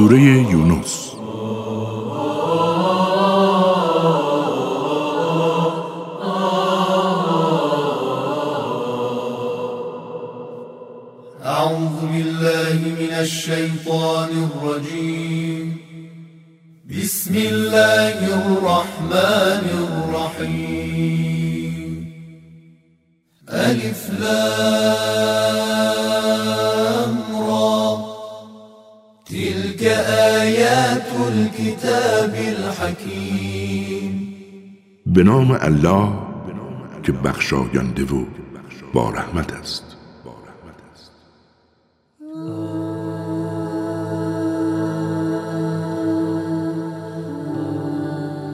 سوره یونس. به نام الله که بخشاینده و با رحمت است.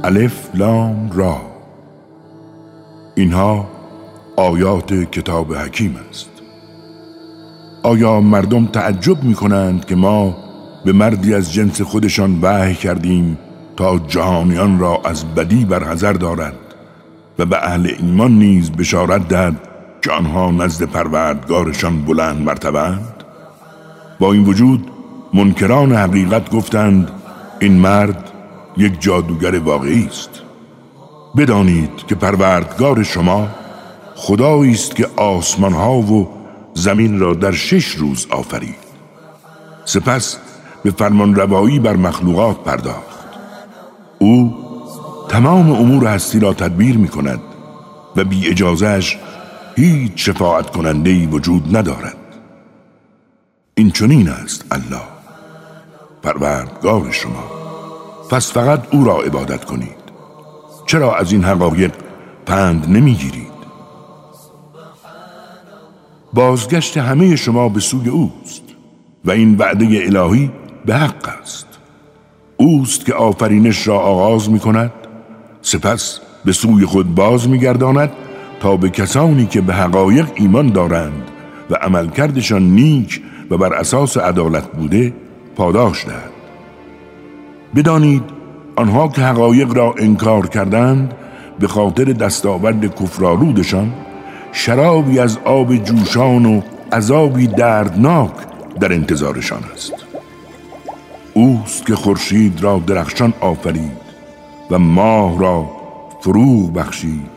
الف لام را. اینها آیات کتاب حکیم است. آیا مردم تعجب می کنند که ما به مردی از جنس خودشان وحی کردیم تا جهانیان را از بدی برحضر دارد و به اهل ایمان نیز بشارت دهد که آنها نزد پروردگارشان بلند مرتبند. با این وجود منکران حقیقت گفتند این مرد یک جادوگر واقعی است. بدانید که پروردگار شما خدایی است که آسمان ها و زمین را در شش روز آفرید. سپس به فرمان روایی بر مخلوقات پرداخت. او تمام امور هستی را تدبیر می کند و بی اجازهش هیچ شفاعت کننده ای وجود ندارد. این چنین است الله. پروردگار شما پس فقط او را عبادت کنید. چرا از این حقایق پند نمی‌گیرید؟ بازگشت همه شما به سوی اوست و این وعده الهی به حق است. اوست که آفرینش را آغاز می کند سپس به سوی خود باز می گرداند تا به کسانی که به حقایق ایمان دارند و عملکردشان نیک و بر اساس عدالت بوده پاداش دهد. بدانید آنها که حقایق را انکار کردند به خاطر دستاورد کفرارودشان شرابی از آب جوشان و عذابی دردناک در انتظارشان است. اوست که خورشید را درخشان آفرید و ماه را فروغ بخشید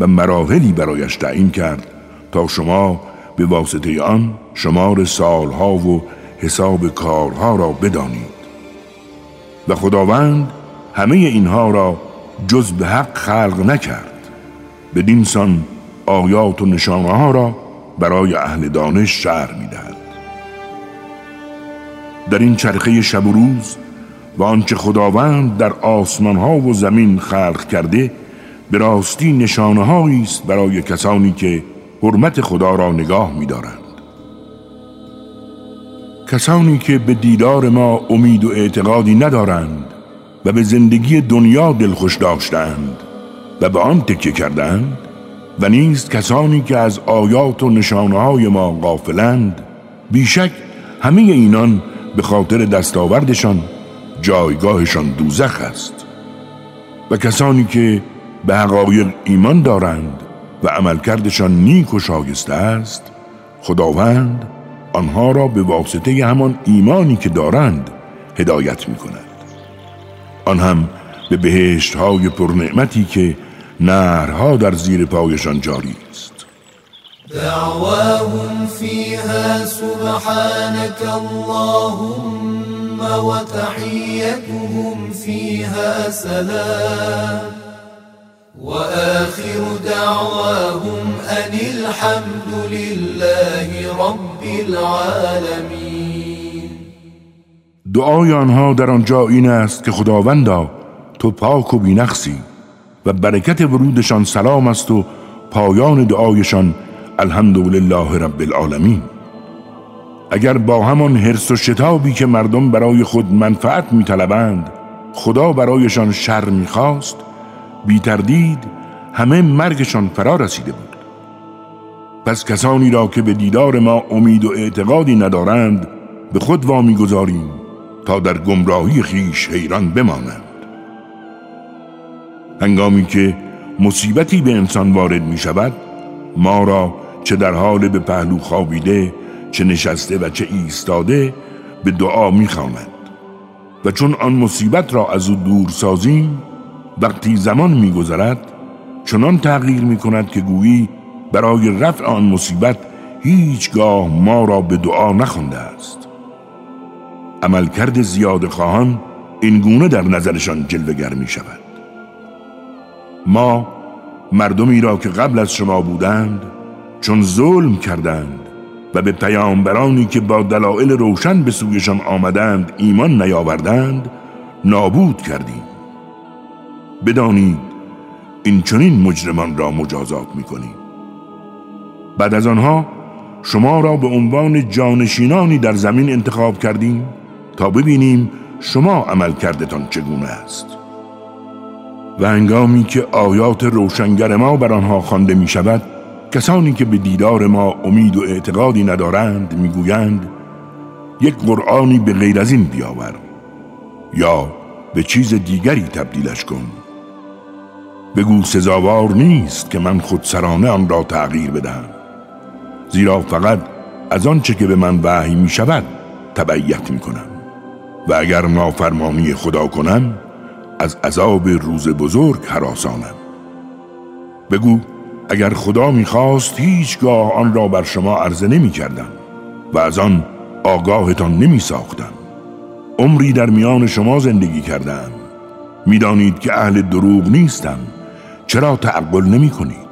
و مراحلی برایش تعیین کرد تا شما به واسطه آن شمار سالها و حساب کارها را بدانید. و خداوند همه اینها را جز به حق خلق نکرد. بدین سان آیات و نشانه ها را برای اهل دانش شعر می‌دهد. در این چرخه شب و روز و آنچه خداوند در آسمان ها و زمین خلق کرده به راستی نشانه است برای کسانی که حرمت خدا را نگاه می‌دارند. کسانی که به دیدار ما امید و اعتقادی ندارند و به زندگی دنیا دلخوش داشتند و به آن تکیه کردند و نیز کسانی که از آیات و نشانه های ما غافلند بیشک همه اینان به خاطر دستاوردشان جایگاهشان دوزخ است. و کسانی که به حقایق ایمان دارند و عملکردشان نیک و شایسته است خداوند آنها را به واسطه همان ایمانی که دارند هدایت می کند آن هم به بهشت های پرنعمتی که نهرها در زیر پایشان جاری است. دعواهم فيها سبحانك اللهم وتحيتهم فيها سلام. وآخر دعواهم أن الحمد لله رب العالمين. دعای آنها در آنجا این است که خداوندا تو پاک و بینقصی و برکت ورودشان سلام است و پایان دعایشان الحمدلله رب العالمین. اگر با همان حرس و شتابی که مردم برای خود منفعت میطلبند خدا برایشان شر می‌خواست بی تردید همه مرگشان فرا رسیده بود. پس کسانی را که به دیدار ما امید و اعتقادی ندارند به خود وامی گذاریم تا در گمراهی خیش حیران بمانند. هنگامی که مصیبتی به انسان وارد می شود ما را چه در حال به پهلو خوابیده چه نشسته و چه ایستاده به دعا می خواند. و چون آن مصیبت را از او دور سازیم وقتی زمان میگذرد چنان تغییر می کند که گویی برای رفع آن مصیبت هیچگاه ما را به دعا نخونده است عملکرد زیاد خواهان این گونه در نظرشان جلوگر می شود ما مردمی را که قبل از شما بودند چون ظلم کردند و به پیامبرانی که با دلایل روشن به سویشان آمدند ایمان نیاوردند نابود کردیم. بدانید این چنین مجرمان را مجازات می‌کنیم. بعد از آنها شما را به عنوان جانشینانی در زمین انتخاب کردیم تا ببینیم شما عمل کردتان چگونه است. و انگامی که آیات روشنگر ما بر آنها خوانده می شود کسانی که به دیدار ما امید و اعتقادی ندارند می‌گویند یک قرآنی به غیر از این بیاور یا به چیز دیگری تبدیلش کن. بگو سزاوار نیست که من خودسرانه آن را تغییر بدهم زیرا فقط از آنچه که به من وحی می شود تبعیت می کنم و اگر نافرمانی خدا کنم از عذاب روز بزرگ حراسانم بگو اگر خدا می‌خواست هیچگاه آن را بر شما عرضه نمی کردم و از آن آگاهتان نمی ساختم عمری در میان شما زندگی کردم. می‌دانید که اهل دروغ نیستم. چرا تعقل نمی کنید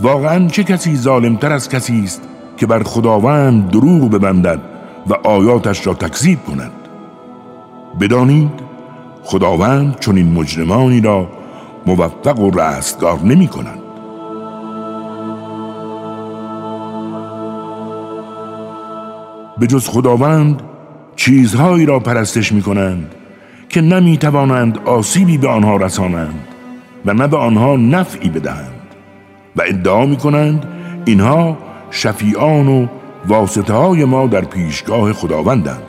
واقعا چه کسی ظالمتر از کسی است که بر خداوند دروغ ببندد و آیاتش را تکذیب کند؟ بدانید خداوند چون این مجرمانی را موفق و رستگار نمی کند به جز خداوند چیزهایی را پرستش می کنند که نمی توانند آسیبی به آنها رسانند و نه به آنها نفعی بدهند و ادعا می کنند اینها شفیعان و واسطه های ما در پیشگاه خداوندند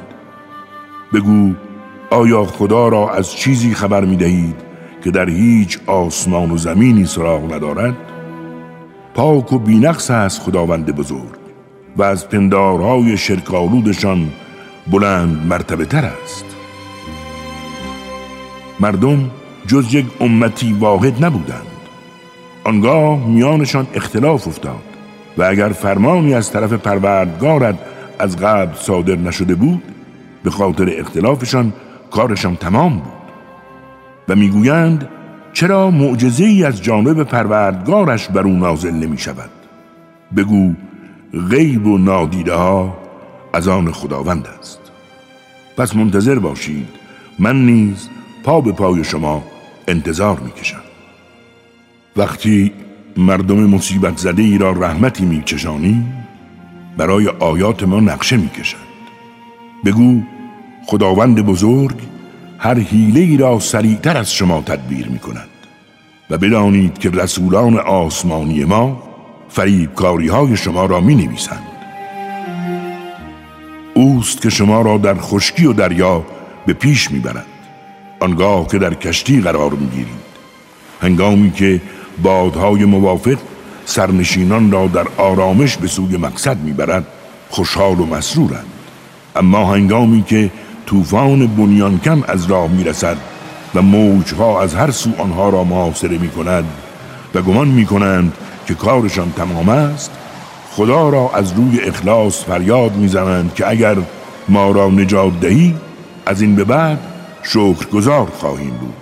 بگو آیا خدا را از چیزی خبر می دهید که در هیچ آسمان و زمینی سراغ ندارد؟ پاک و بینقص است خداوند بزرگ و از پندارهای شرکالودشان بلند مرتبه تر است. مردم جز یک امتی واحد نبودند. آنگاه میانشان اختلاف افتاد و اگر فرمانی از طرف پروردگارت از قبل صادر نشده بود به خاطر اختلافشان کارشان تمام بود. و می‌گویند چرا معجزه ای از جانب پروردگارش بر او نازل نمی شود بگو غیب و نادیده ها از آن خداوند است. پس منتظر باشید من نیز پا به پای شما انتظار می‌کشم. وقتی مردم مصیبت زده ای را رحمتی میکشانی برای آیات ما نقشه می‌کشند. بگو خداوند بزرگ هر حیله ای را سریعتر از شما تدبیر می کند و بدانید که رسولان آسمانی ما فریبکاری های شما را می نویسند اوست که شما را در خشکی و دریا به پیش می برد آنگاه که در کشتی قرار می گیرید هنگامی که بادهای موافق سرنشینان را در آرامش به سوی مقصد می‌برد خوشحال و مسرورند. اما هنگامی که طوفان بنیانکم از راه می‌رسد و موجها از هر سو آنها را محاصره می کند و گمان می کنند که کارشان تمام است خدا را از روی اخلاص فریاد می‌زنند که اگر ما را نجات دهی از این به بعد شکرگزار خواهیم بود.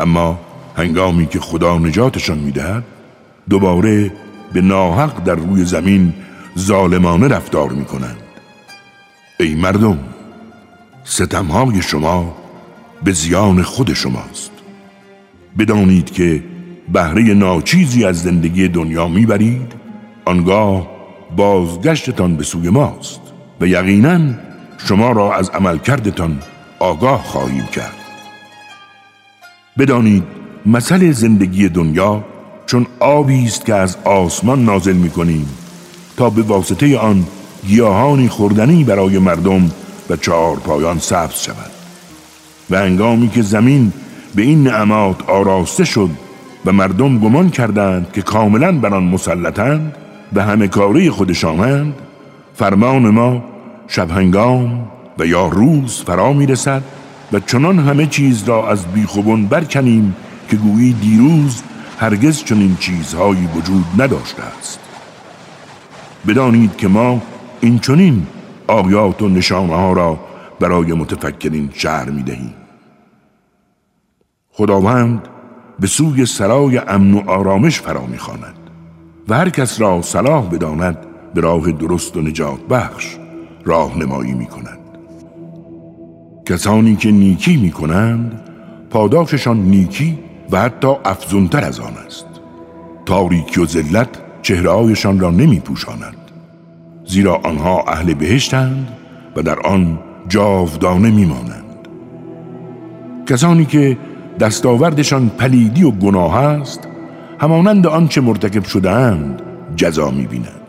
اما هنگامی که خدا نجاتشان می‌دهد دوباره به ناحق در روی زمین ظالمانه رفتار می‌کنند. ای مردم ستمهای شما به زیان خود شماست. بدانید که بهره ناچیزی از زندگی دنیا می‌برید آنگاه بازگشتتان به سوی ماست و یقینا شما را از عملکردتان آگاه خواهیم کرد. بدانید مثل زندگی دنیا چون آبی است که از آسمان نازل می‌کنیم تا به واسطه آن گیاهانی خوردنی برای مردم و چهار پایان سبز شود. و انگامی که زمین به این نعمات آراسته شد و مردم گمان کردند که کاملا بر آن و همه کاری خودشانند فرمان ما شب هنگام و یا روز فرا می رسد و چنان همه چیز را از بیخوبون برکنیم که گویی دیروز هرگز چنین چیزهایی وجود نداشته است. بدانید که ما این چنین آیات و نشانه ها را برای متفکرین شهر می دهیم خداوند به سوی سرای امن و آرامش فرا می خاند و هر کس را صلاح بداند به راه درست و نجات بخش راهنمایی می کند کسانی که نیکی می کنند پاداششان نیکی و حتی افزونتر از آن است. تاریکی و ذلت چهرهایشان را نمی پوشاند زیرا آنها اهل بهشتند و در آن جاودانه میمانند. کسانی که دستاوردشان پلیدی و گناه است همانند آنچه مرتکب شدهاند جزا می‌بینند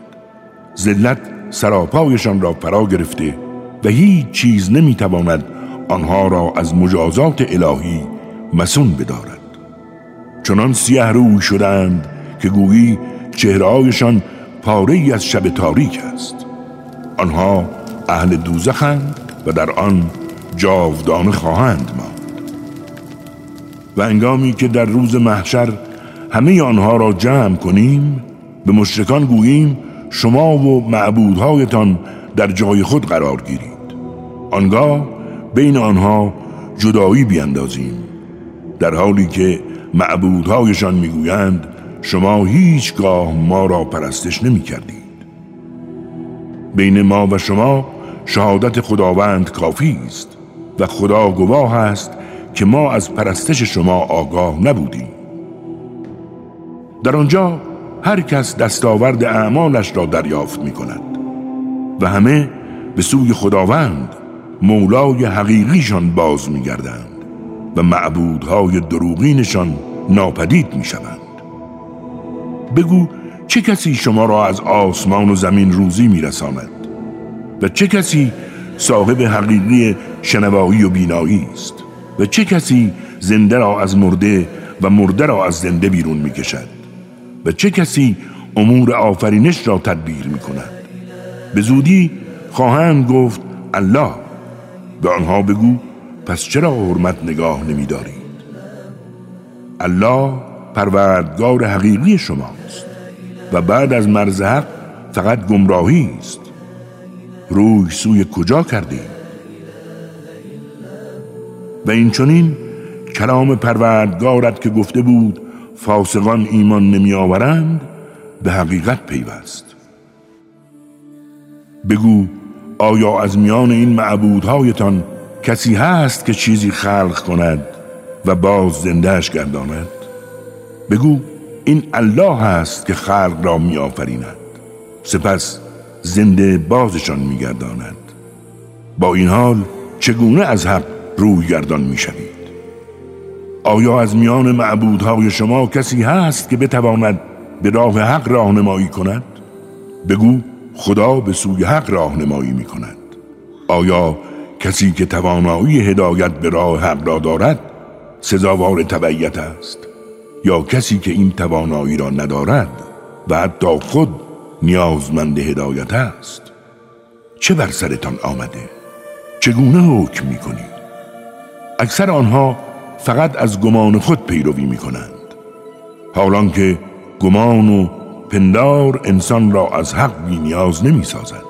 ذلت سراپایشان را فرا گرفته و هیچ چیز نمی‌تواند آنها را از مجازات الهی مسون بدارد. چنان سیه روی شدند که گویی چهرهایشان پاره ای از شب تاریک است. آنها اهل دوزخند و در آن جاودانه خواهند ماند. و انگامی که در روز محشر همه آنها را جمع کنیم به مشرکان گوییم شما و معبودهایتان در جای خود قرار گیرید. آنگاه بین آنها جدایی بیندازیم در حالی که معبودهایشان می‌گویند شما هیچگاه ما را پرستش نمی کردید بین ما و شما شهادت خداوند کافی است و خدا گواه است که ما از پرستش شما آگاه نبودیم. در آنجا هر کس دستاورد اعمالش را دریافت می کند و همه به سوی خداوند مولای حقیقیشان باز می گردند و معبودهای دروغینشان ناپدید می شوند بگو چه کسی شما را از آسمان و زمین روزی می رساند و چه کسی صاحب حقیقی شنوایی و بینایی است؟ و چه کسی زنده را از مرده و مرده را از زنده بیرون می کشد و چه کسی امور آفرینش را تدبیر می کند به زودی خواهند گفت الله. به آنها بگو پس چرا حرمت نگاه نمی دارید الله پروردگار حقیقی شماست و بعد از مرز حق فقط گمراهی است. روی سوی کجا کردید؟ و این چونین کلام پروردگارت که گفته بود فاسقان ایمان نمی آورند به حقیقت پیوست. بگو آیا از میان این معبودهایتان کسی هست که چیزی خلق کند و باز زندهش گرداند؟ بگو این الله هست که خلق را می آفریند سپس زنده بازشان می گرداند با این حال چگونه از حق روی گردان می شوید آیا از میان معبودهای شما کسی هست که بتواند به راه حق راهنمایی کند؟ بگو خدا به سوی حق راهنمایی می کند آیا کسی که توانایی هدایت به راه حق را دارد سزاوار تبعیت است؟ یا کسی که این توانایی را ندارد و حتی خود نیازمند هدایت است؟ چه بر سرتان آمده؟ چگونه حکم می کنید اکثر آنها فقط از گمان خود پیروی می کنند حالان که گمان و پندار انسان را از حق بی نیاز نمی سازد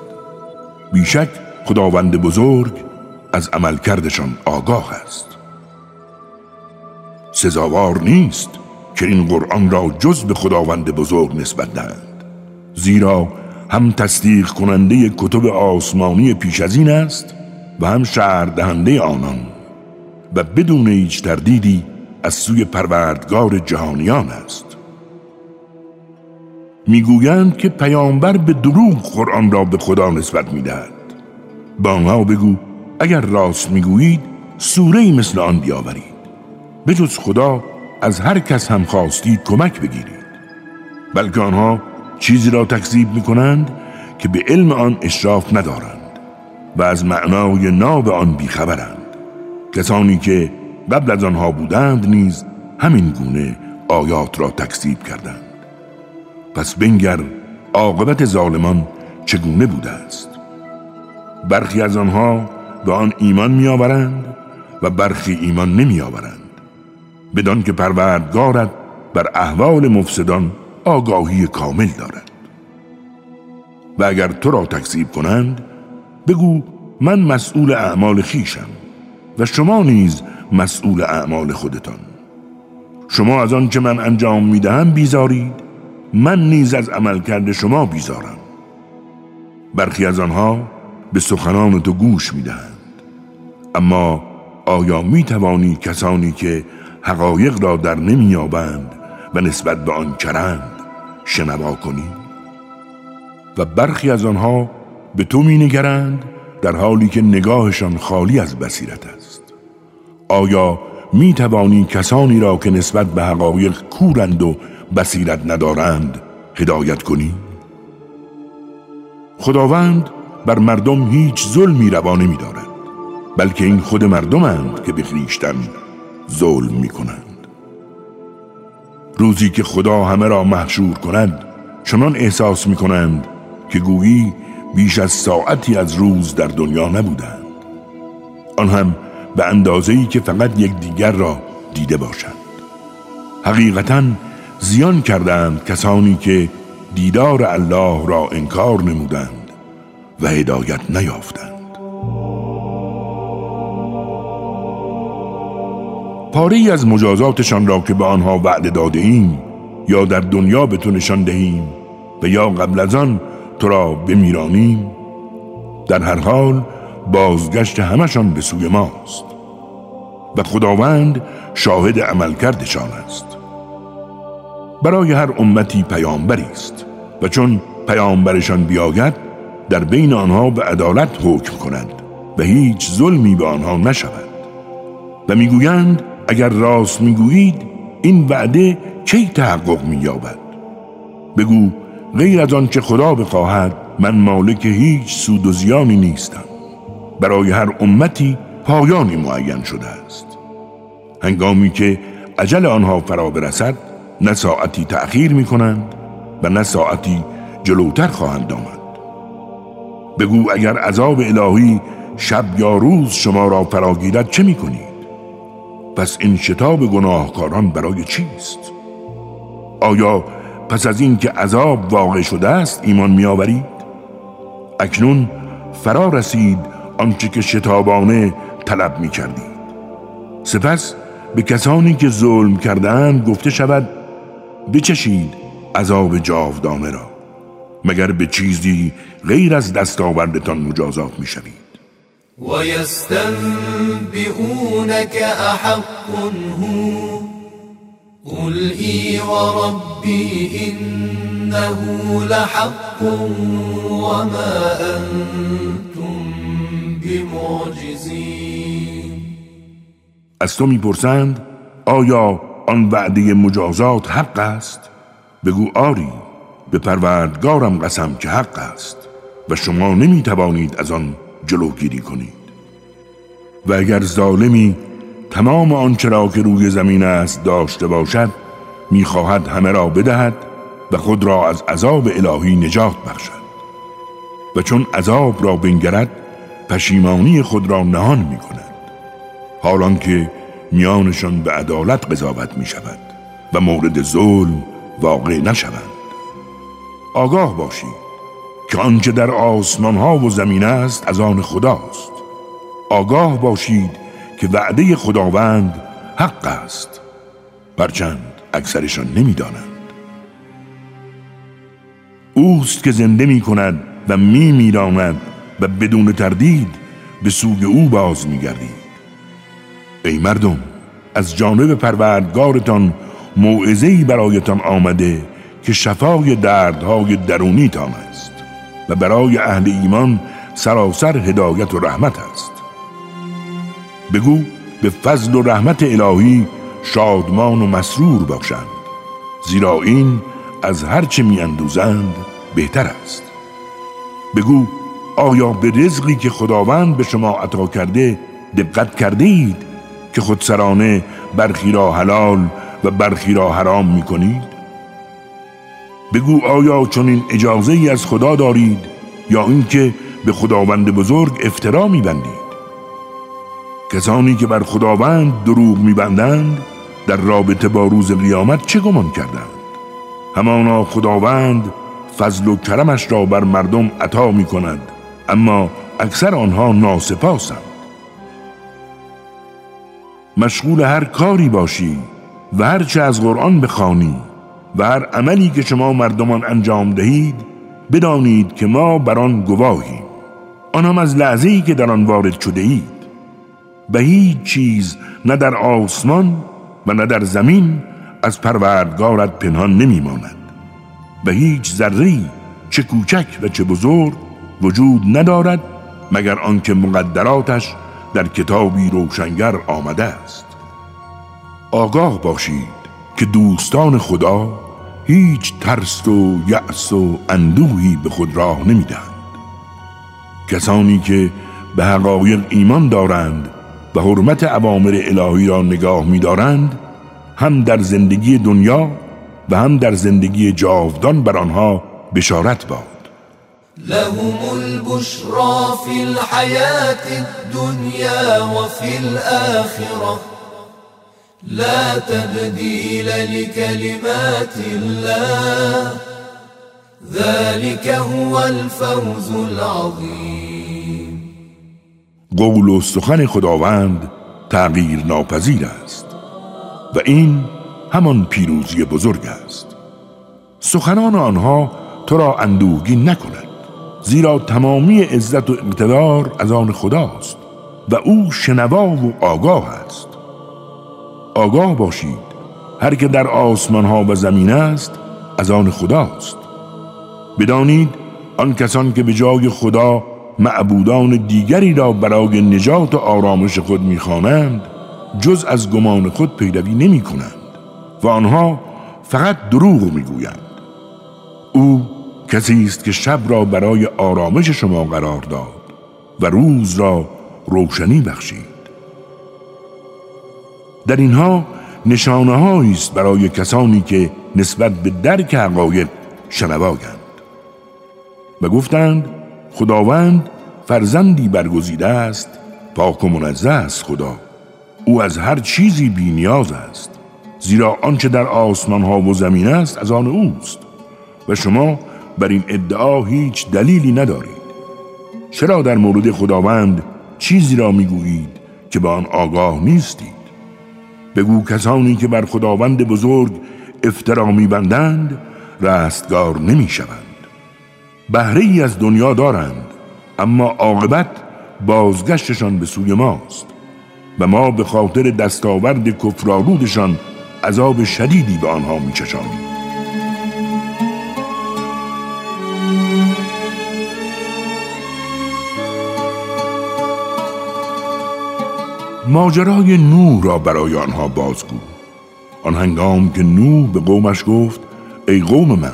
بیشک خداوند بزرگ از عملکردشان آگاه است. سزاوار نیست که این قرآن را جز به خداوند بزرگ نسبت دهند. زیرا هم تصدیق کننده کتب آسمانی پیش از این است و هم شهر دهنده آنان و بدون هیچ تردیدی از سوی پروردگار جهانیان است. می‌گویند که پیامبر به دروغ قرآن را به خدا نسبت می‌دهد. با آنها بگو اگر راست می‌گویید سوره مثل آن بیاورید. به جز خدا از هر کس هم خواستید کمک بگیرید. بلکه آنها چیزی را تکذیب می کنند که به علم آن اشراف ندارند و از معنای ناب آن بیخبرند. کسانی که قبل از آنها بودند نیز همین گونه آیات را تکذیب کردند. پس بنگر عاقبت ظالمان چگونه بوده است؟ برخی از آنها به آن ایمان میآورند و برخی ایمان نمیآورند. بدان که پروردگارت بر احوال مفسدان آگاهی کامل دارد. و اگر تو را تکذیب کنند بگو من مسئول اعمال خیشم. و شما نیز مسئول اعمال خودتان. شما از آن که من انجام می‌دهم بیزارید. من نیز از عمل کرده شما بیزارم. برخی از آنها به سخنان تو گوش می‌دهند. اما آیا می توانی کسانی که حقایق را در نمییابند و نسبت به آن کرند شنوا کنی؟ و برخی از آنها به تو می نگرند در حالی که نگاهشان خالی از بصیرت است. آیا می توانی کسانی را که نسبت به حقایق کورند و بصیرت ندارند هدایت کنی؟ خداوند بر مردم هیچ ظلمی روا نمی دارد بلکه این خود مردمند که به ظلم می کنند روزی که خدا همه را محشور کند چنان احساس می کنند که گویی بیش از ساعتی از روز در دنیا نبودند آن هم به اندازه‌ای که فقط یک دیگر را دیده باشند. حقیقتا زیان کردند کسانی که دیدار الله را انکار نمودند و هدایت نیافتند. پاره از مجازاتشان را که به آنها وعده داده ایم یا در دنیا به تو نشان دهیم و یا قبل از آن تو را بمیرانیم در هر حال بازگشت همشان به سوی ماست. و خداوند شاهد عملکردشان است. برای هر امتی پیامبری است. و چون پیامبرشان بیاید در بین آنها به عدالت حکم کند و هیچ ظلمی به آنها نشود. و می‌گویند اگر راست می‌گویید این وعده کی تحقق مییابد؟ بگو غیر از آن که خدا بخواهد من مالک هیچ سود و زیانی نیستم. برای هر امتی پایانی معین شده است هنگامی که عجل آنها فرا برسد نه ساعتی تأخیر می کنند و نه ساعتی جلوتر خواهند آمد بگو اگر عذاب الهی شب یا روز شما را فراگیرد چه می کنید؟ پس این شتاب گناهکاران برای چیست؟ آیا پس از این که عذاب واقع شده است ایمان می آورید؟ اکنون فرا رسید آنچه که شتابانه طلب می کردید سپس به کسانی که ظلم کردند گفته شود بچشید عذاب جاودانه را مگر به چیزی غیر از دستاوردتان مجازات می شوید و یستنبئونک هو قل و ربی لحق انتم بمعجزین از تو می‌پرسند آیا آن وعده مجازات حق است؟ بگو آری به پروردگارم قسم که حق است و شما نمی توانید از آن جلوگیری کنید. و اگر ظالمی تمام آنچه را که روی زمین است داشته باشد می‌خواهد همه را بدهد و خود را از عذاب الهی نجات بخشد. و چون عذاب را بنگرد پشیمانی خود را نهان می کند حالان که میانشان به عدالت قضاوت می شود و مورد ظلم واقع نشوند. آگاه باشید که آنچه در آسمان ها و زمین است از آن خداست. آگاه باشید که وعده خداوند حق است. برچند اکثرشان نمی‌دانند. اوست که زنده می کند و می میراند و بدون تردید به سوی او باز می گردید ای مردم از جانب پروردگارتان موعظه‌ای برایتان آمده که شفای دردهای درونیتان است و برای اهل ایمان سراسر هدایت و رحمت است. بگو به فضل و رحمت الهی شادمان و مسرور باشند زیرا این از هرچه می اندوزند بهتر است. بگو آیا به رزقی که خداوند به شما عطا کرده دقت کرده اید که خودسرانه برخی را حلال و برخی را حرام می کنید بگو آیا چون این اجازه ای از خدا دارید یا اینکه به خداوند بزرگ افترا میبندید؟ کسانی که بر خداوند دروغ میبندند در رابطه با روز قیامت چه گمان کردند؟ همانا خداوند فضل و کرمش را بر مردم عطا می کند اما اکثر آنها ناسپاسند. مشغول هر کاری باشی و هر چه از قرآن بخوانی و هر عملی که شما مردمان انجام دهید بدانید که ما بر آن گواهیم. آن هم از لحظه که در آن وارد شده اید به هیچ چیز نه در آسمان و نه در زمین از پروردگارت پنهان نمیماند. به هیچ ذره چه کوچک و چه بزرگ وجود ندارد مگر آنکه مقدراتش در کتابی روشنگر آمده است. آگاه باشید که دوستان خدا هیچ ترس و یأس و اندوهی به خود راه نمی‌دهند. کسانی که به حقایق ایمان دارند و حرمت عوامر الهی را نگاه می‌دارند هم در زندگی دنیا و هم در زندگی جاودان بر آنها بشارت باد. لهم البشرى في الحياة الدنيا وفي الآخرة. لا تبديل لكلمات الله. ذلك هو الفوز العظيم. قول سخن خداوند تغییر ناپذیر است و این همان پیروزی بزرگ است. سخنان آنها تو را اندوهگین نکند. زیرا تمامی عزت و اقتدار از آن خداست و او شنوا و آگاه است. آگاه باشید هر که در آسمان ها و زمین است از آن خداست. بدانید آن کسان که به جای خدا معبودان دیگری را برای نجات و آرامش خود می‌خوانند جز از گمان خود پیروی نمی کنند و آنها فقط دروغ می‌گویند. او کسی است که شب را برای آرامش شما قرار داد و روز را روشنی بخشید. در اینها نشانه است برای کسانی که نسبت به درک حقایق شنواگند و گفتند خداوند فرزندی برگزیده است پاک و منزه است خدا. او از هر چیزی بی نیاز است زیرا آنچه در آسمان ها و زمین است از آن اوست و شما بر این ادعا هیچ دلیلی ندارید. چرا در مورد خداوند چیزی را می‌گویید که به آن آگاه نیستید؟ بگو کسانی که بر خداوند بزرگ افترا میبندند رستگار نمی‌شوند. بهره ای از دنیا دارند اما عاقبت بازگشتشان به سوی ماست و ما به خاطر دستاورد کفرآلودشان عذاب شدیدی به آنها میچشانیم. ماجرای نوح را برای آنها بازگو. آن هنگام که نوح به قومش گفت ای قوم من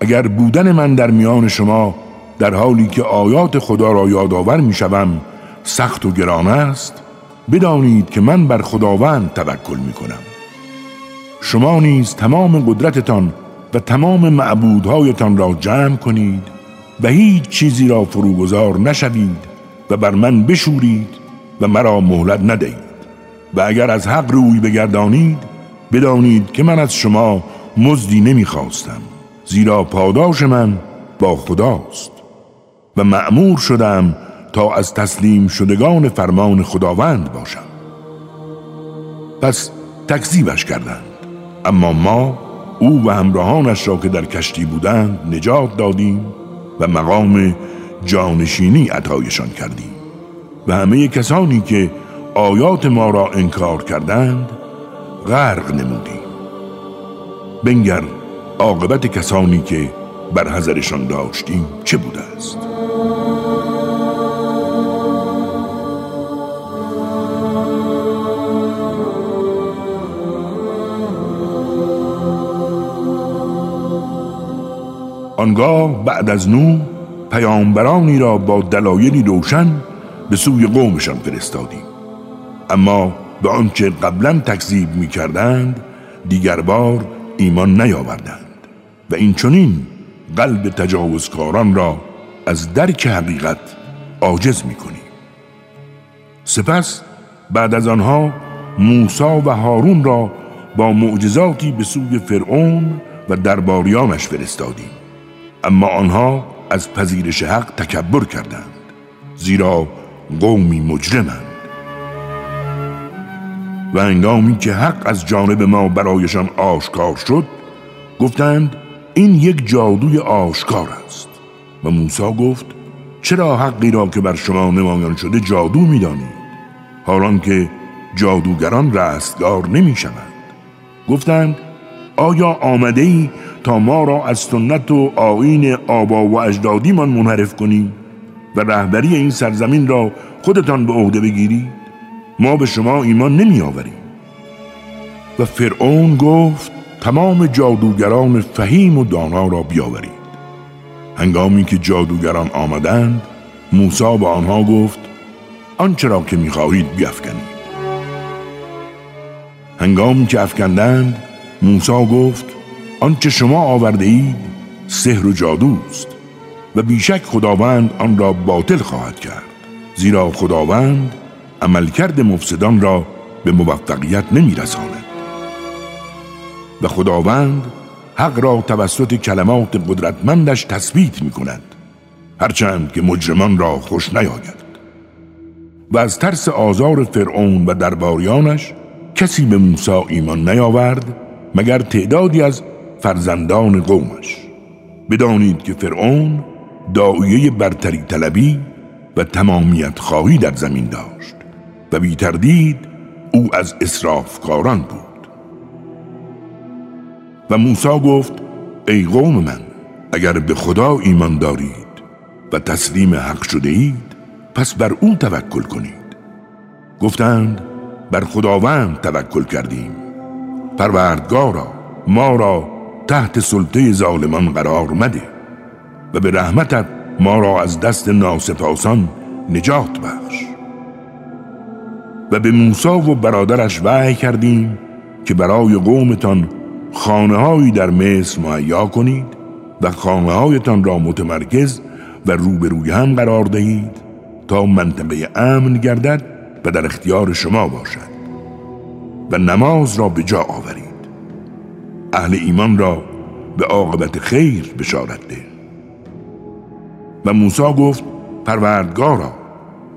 اگر بودن من در میان شما در حالی که آیات خدا را یادآور می‌شوم سخت و گران است بدانید که من بر خداوند توکل می کنم شما نیز تمام قدرتتان و تمام معبودهایتان را جمع کنید و هیچ چیزی را فروگذار نشوید و بر من بشورید و مرا مهلت ندهید. و اگر از حق روی بگردانید بدانید که من از شما مزدی نمی‌خواستم زیرا پاداش من با خداست. و معمور شدم تا از تسلیم شدگان فرمان خداوند باشم. پس تکذیبش کردند. اما ما او و همراهانش را که در کشتی بودند نجات دادیم و مقام جانشینی عطایشان کردیم. و همه کسانی که آیات ما را انکار کردند غرق نمودیم. بنگر عاقبت کسانی که بر حذرشان داشتیم چه بوده است؟ آنگاه بعد از نو پیامبرانی را با دلایلی روشن به سوی قومشان فرستادیم. اما به آنچه قبلا تکذیب می کردند دیگر بار ایمان نیاوردند و این چنین قلب تجاوزکاران را از درک حقیقت عاجز می کنیم سپس بعد از آنها موسی و هارون را با معجزاتی به سوی فرعون و درباریانش فرستادیم. اما آنها از پذیرش حق تکبر کردند زیرا قومی مجرمند. و انگامی که حق از جانب ما برایشان آشکار شد گفتند این یک جادوی آشکار است. و موسی گفت چرا حقی را که بر شما نمایان شده جادو می‌دانید؟ حالان که جادوگران رستگار نمی شوند گفتند آیا آمده ای تا ما را از سنت و آین آبا و اجدادیمان منحرف کنی؟ و رهبری این سرزمین را خودتان به عهده بگیرید. ما به شما ایمان نمی آوریم. و فرعون گفت تمام جادوگران فهیم و دانا را بیاورید. هنگامی که جادوگران آمدند موسی به آنها گفت آنچه را که می‌خواهید بیافکنید. هنگامی که افکندند موسی گفت آنچه شما آورده اید سحر و جادوست و بیشک خداوند آن را باطل خواهد کرد. زیرا خداوند عملکرد مفسدان را به موفقیت نمیرساند. و خداوند حق را توسط کلمات قدرتمندش تثبیت می کند هرچند که مجرمان را خوش نیاید. و از ترس آزار فرعون و درباریانش کسی به موسی ایمان نیاورد مگر تعدادی از فرزندان قومش. بدانید که فرعون دعایه برتری طلبی و تمامیت خواهی در زمین داشت و بی تردید او از اسرافکاران بود. و موسی گفت ای قوم من اگر به خدا ایمان دارید و تسلیم حق شده اید پس بر او توکل کنید. گفتند بر خداوند توکل کردیم. پروردگارا ما را تحت سلطه ظالمان قرار مده. و به رحمتت ما را از دست ناسپاسان نجات بخش. و به موسی و برادرش وحی کردیم که برای قومتان خانه در مصر مهیا کنید و خانه هایتان را متمرکز و روبروی هم قرار دهید تا منطقه امن گردد و در اختیار شما باشد و نماز را به جا آورید. اهل ایمان را به عاقبت خیر بشارت ده. و موسی گفت پروردگارا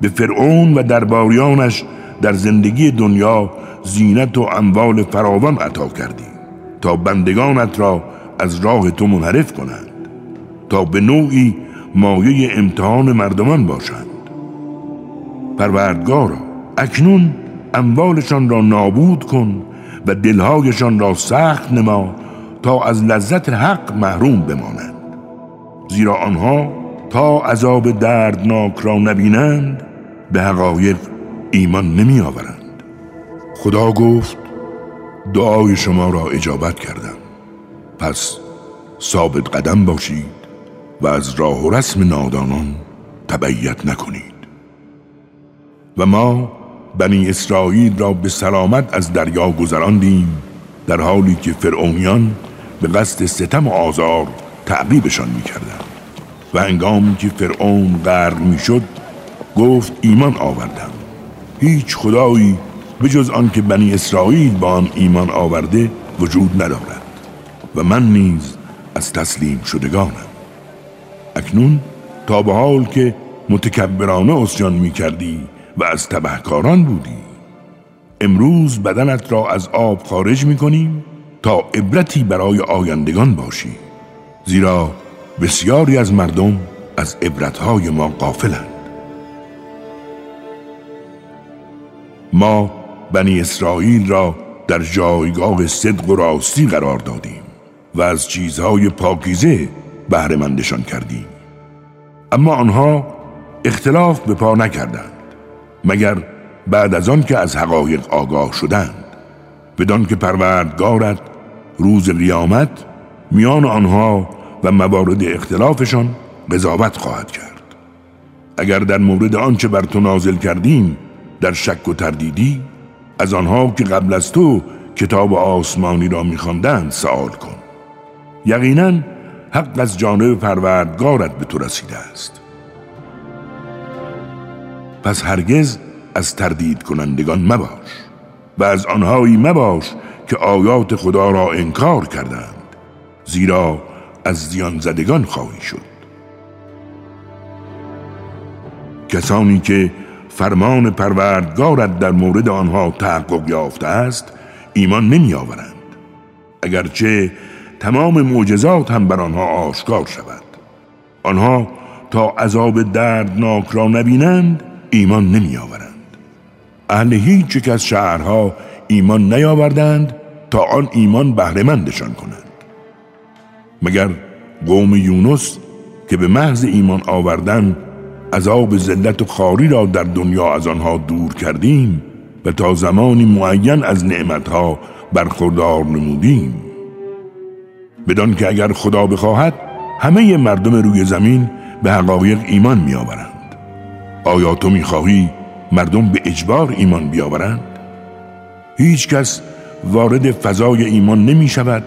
به فرعون و درباریانش در زندگی دنیا زینت و اموال فراوان عطا کردی تا بندگانت را از راه تو منحرف کنند تا به نوعی مایه امتحان مردمان باشند. پروردگارا اکنون اموالشان را نابود کن و دلهایشان را سخت نما تا از لذت حق محروم بمانند زیرا آنها تا عذاب دردناک را نبینند به حقایق ایمان نمی آورند خدا گفت دعای شما را اجابت کردم. پس ثابت قدم باشید و از راه و رسم نادانان تبعیت نکنید. و ما بنی اسرائیل را به سلامت از دریا گذراندیم در حالی که فرعونیان به قصد ستم و آزار تعقیبشان می‌کردند. و انگامی که فرعون غرق می‌شد گفت ایمان آوردم. هیچ خدایی به جز آنکه بنی اسرائیل با آن ایمان آورده وجود ندارد و من نیز از تسلیم شدگانم. اکنون تا به حال که متکبرانه اسیان می کردی و از تبهکاران بودی امروز بدنت را از آب خارج می کنیم تا عبرتی برای آیندگان باشی. زیرا بسیاری از مردم از عبرتهای ما قافلند ما بنی اسرائیل را در جایگاه صدق و راستی قرار دادیم و از چیزهای پاکیزه بهرهمندشان کردیم. اما آنها اختلاف به پا نکردند مگر بعد از آن که از حقایق آگاه شدند. بدان که پروردگارت روز قیامت میان آنها و موارد اختلافشان قضاوت خواهد کرد. اگر در مورد آنچه بر تو نازل کردیم در شک و تردیدی از آنها که قبل از تو کتاب آسمانی را میخواندند سوال کن. یقینا حق از جانب پروردگارت به تو رسیده است. پس هرگز از تردید کنندگان مباش و از آنهایی مباش که آیات خدا را انکار کردند زیرا از زیان زدگان خواهی شد. کسانی که فرمان پروردگارت در مورد آنها تحقق یافته است ایمان نمی آورند. اگرچه تمام معجزات هم بر آنها آشکار شود. آنها تا عذاب دردناک را نبینند ایمان نمی آورند. اهل هیچ یک از شهرها ایمان نیاوردند تا آن ایمان بهرهمندشان کنند مگر قوم یونس که به محض ایمان آوردن عذاب ذلت و خاری را در دنیا از آنها دور کردیم و تا زمانی معین از نعمتها برخوردار نمودیم بدان که اگر خدا بخواهد همه مردم روی زمین به حقایق ایمان می آورند آیا تو می خواهی مردم به اجبار ایمان بیاورند؟ هیچ کس وارد فضای ایمان نمی شود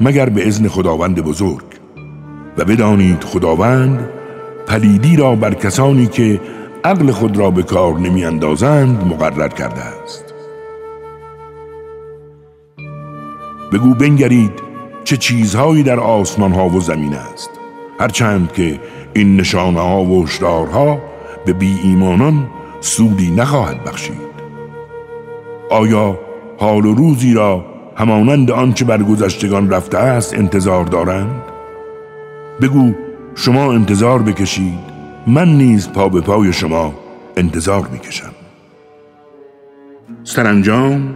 مگر به ازن خداوند بزرگ و بدانید خداوند پلیدی را بر کسانی که عقل خود را به کار نمی اندازند مقرر کرده است. بگو بنگرید چه چیزهایی در آسمان ها و زمین است هرچند که این نشانه ها و اشتارها به بی ایمانان سودی نخواهد بخشید. آیا حال و روزی را همانند آنچه بر گذشتگان رفته است انتظار دارند؟ بگو شما انتظار بکشید من نیز پا به پای شما انتظار می‌کشم سرانجام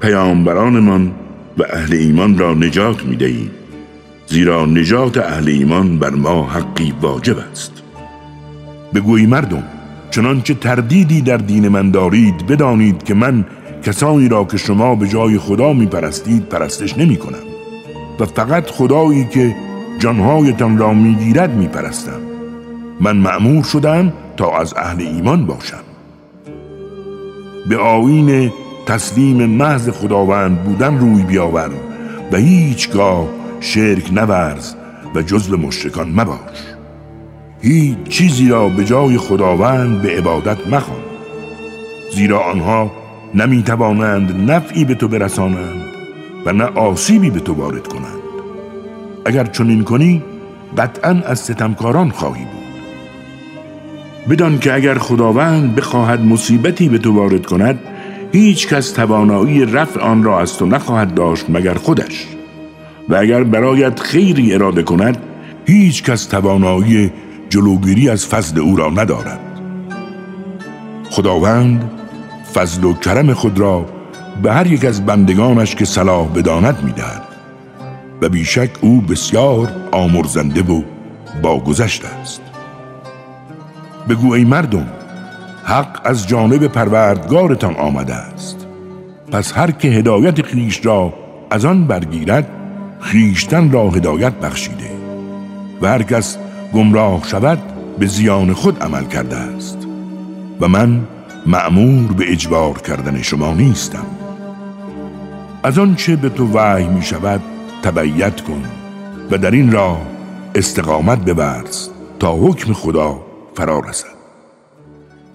پیامبرانمان و اهل ایمان را نجات می‌دهید زیرا نجات اهل ایمان بر ما حقی واجب است بگوی مردم چنانچه تردیدی در دین من دارید بدانید که من کسانی را که شما به جای خدا می پرستید پرستش نمی کنم و فقط خدایی که جانهایتان را می گیرد می پرستم من معمور شدم تا از اهل ایمان باشم. به آین تسلیم محض خداوند بودن روی بیاور و هیچگاه شرک نورز و جزو مشرکان مباش. هیچ چیزی را به جای خداوند به عبادت مخوان. زیرا آنها نمی توانند نفعی به تو برسانند و نه آسیبی به تو وارد کنند. اگر چنین کنی قطعا از ستمکاران خواهی بود. بدان که اگر خداوند بخواهد مصیبتی به تو وارد کند هیچ کس توانایی رفع آن را از تو نخواهد داشت مگر خودش. و اگر برایت خیری اراده کند هیچ کس توانایی جلوگیری از فضل او را ندارد. خداوند فضل و کرم خود را به هر یک از بندگانش که صلاح بداند می‌دهد. و بیشک او بسیار آمرزنده و باگذشت است. بگو ای مردم حق از جانب پروردگارتان آمده است. پس هر که هدایت خیش را از آن برگیرد خیشتن را هدایت بخشیده. و هر کس گمراه شود به زیان خود عمل کرده است. و من معمور به اجبار کردن شما نیستم. از آنچه به تو وحی می شود تبعیت کن و در این راه استقامت ببرز تا حکم خدا فرا رسد.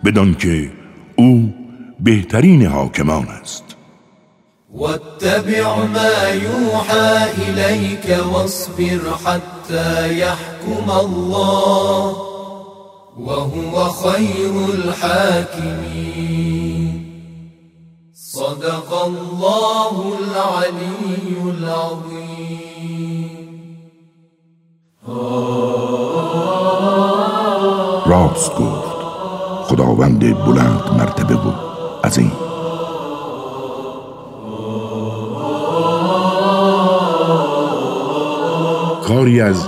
بدان که او بهترین حاکمان است. واتبع ما يوحى إليك واصبر حتى يحكم الله. وهو خير الحاكمين. صدق الله العلي العظيم. راست گفت. خداوند بلند مرتبه بود عظیم. کاری از